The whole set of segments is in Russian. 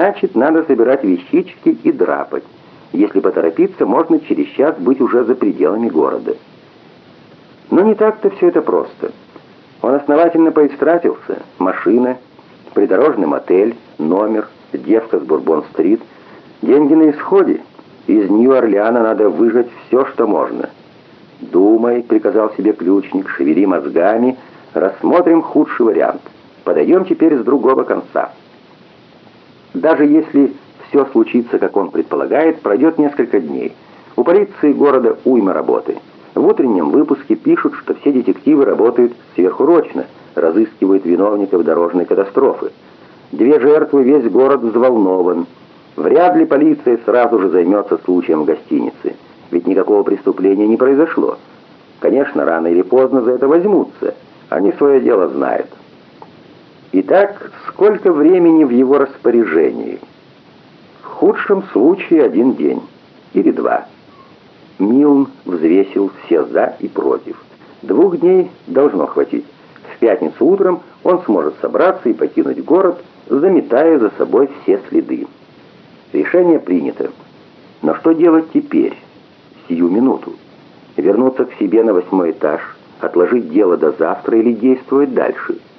Значит, надо собирать вещички и драпать. Если поторопиться, можно через час быть уже за пределами города. Но не так-то все это просто. Он основательно поистратился. Машина, придорожный мотель, номер, девка с Бурбон-стрит. Деньги на исходе. Из Нью-Орлеана надо выжать все, что можно. «Думай», — приказал себе ключник, — «шевели мозгами, рассмотрим худший вариант. Подойдем теперь с другого конца». Даже если все случится, как он предполагает, пройдет несколько дней. У полиции города уйма работы. В утреннем выпуске пишут, что все детективы работают сверхурочно, разыскивают виновников дорожной катастрофы. Две жертвы, весь город взволнован. Вряд ли полиция сразу же займется случаем в гостинице, ведь никакого преступления не произошло. Конечно, рано или поздно за это возьмутся. Они свое дело знают. Итак, сколько времени в его распоряжении? В худшем случае один день или два. Милн взвесил все «за» и «против». Двух дней должно хватить. В пятницу утром он сможет собраться и покинуть город, заметая за собой все следы. Решение принято. Но что делать теперь, сию минуту? Вернуться к себе на восьмой этаж, отложить дело до завтра или действовать дальше –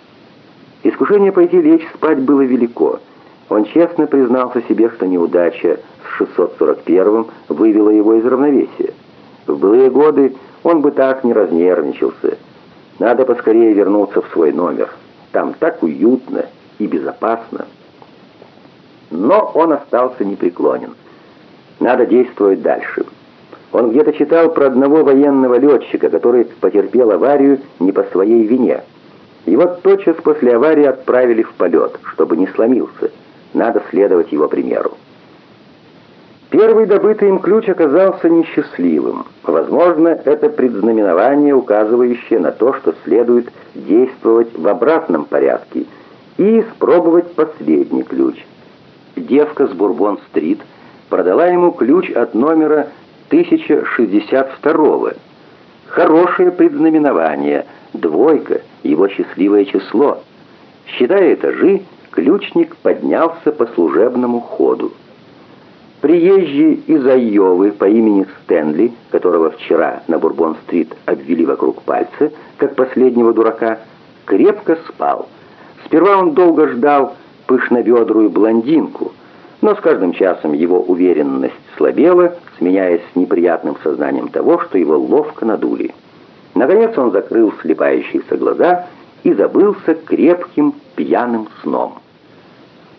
Искушение пойти лечь спать было велико. Он честно признался себе, что неудача с 641-м вывела его из равновесия. В былые годы он бы так не разнервничался. Надо поскорее вернуться в свой номер. Там так уютно и безопасно. Но он остался непреклонен. Надо действовать дальше. Он где-то читал про одного военного летчика, который потерпел аварию не по своей вине. Его тотчас после аварии отправили в полет, чтобы не сломился. Надо следовать его примеру. Первый добытый им ключ оказался несчастливым. Возможно, это предзнаменование, указывающее на то, что следует действовать в обратном порядке и испробовать последний ключ. Девка с Бурбон-стрит продала ему ключ от номера 1062 Хорошее предзнаменование, двойка, его счастливое число. Считая этажи, ключник поднялся по служебному ходу. Приезжий из Айовы по имени Стэнли, которого вчера на Бурбон-стрит обвели вокруг пальца, как последнего дурака, крепко спал. Сперва он долго ждал пышноведрую блондинку, но с каждым часом его уверенность слабела, сменяясь неприятным сознанием того, что его ловко надули. Наконец он закрыл слепающиеся глаза и забылся крепким пьяным сном.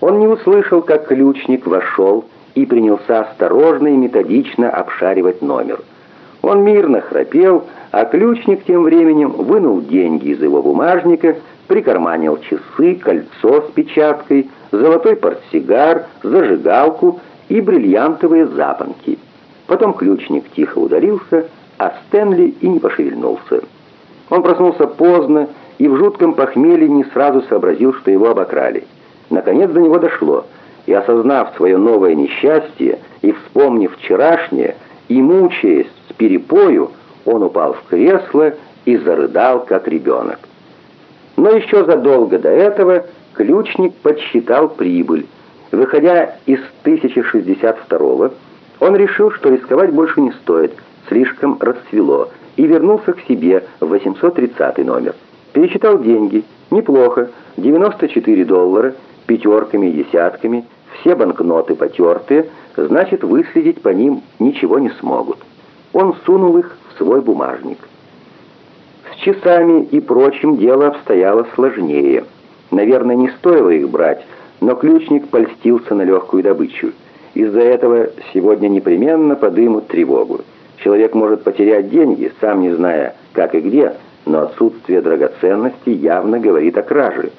Он не услышал, как ключник вошел и принялся осторожно и методично обшаривать номер. Он мирно храпел, а ключник тем временем вынул деньги из его бумажника, прикарманил часы, кольцо с печаткой, золотой портсигар, зажигалку и бриллиантовые запонки. Потом ключник тихо удалился, а Стэнли и не пошевельнулся. Он проснулся поздно и в жутком похмелье не сразу сообразил, что его обокрали. Наконец до него дошло, и осознав свое новое несчастье и вспомнив вчерашнее, и мучаясь с перепою, он упал в кресло и зарыдал, как ребенок. Но еще задолго до этого ключник подсчитал прибыль. Выходя из 1062 он решил, что рисковать больше не стоит, слишком расцвело, и вернулся к себе в 830 номер. Пересчитал деньги. Неплохо. 94 доллара, пятерками и десятками, все банкноты потертые, значит, выследить по ним ничего не смогут. Он сунул их в свой бумажник. С часами и прочим дело обстояло сложнее. Наверное, не стоило их брать, но ключник польстился на легкую добычу. Из-за этого сегодня непременно подымут тревогу. Человек может потерять деньги, сам не зная, как и где, но отсутствие драгоценностей явно говорит о краже.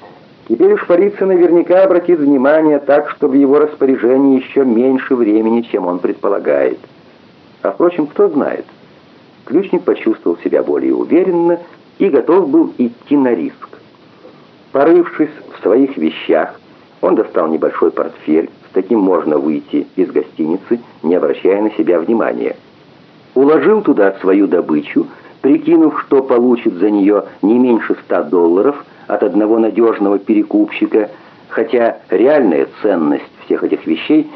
Теперь уж полиция наверняка обратит внимание так, что в его распоряжении еще меньше времени, чем он предполагает. А впрочем, кто знает. Ключник почувствовал себя более уверенно и готов был идти на риск. Порывшись в своих вещах, он достал небольшой портфель, с таким можно выйти из гостиницы, не обращая на себя внимания уложил туда свою добычу, прикинув, что получит за нее не меньше ста долларов от одного надежного перекупщика, хотя реальная ценность всех этих вещей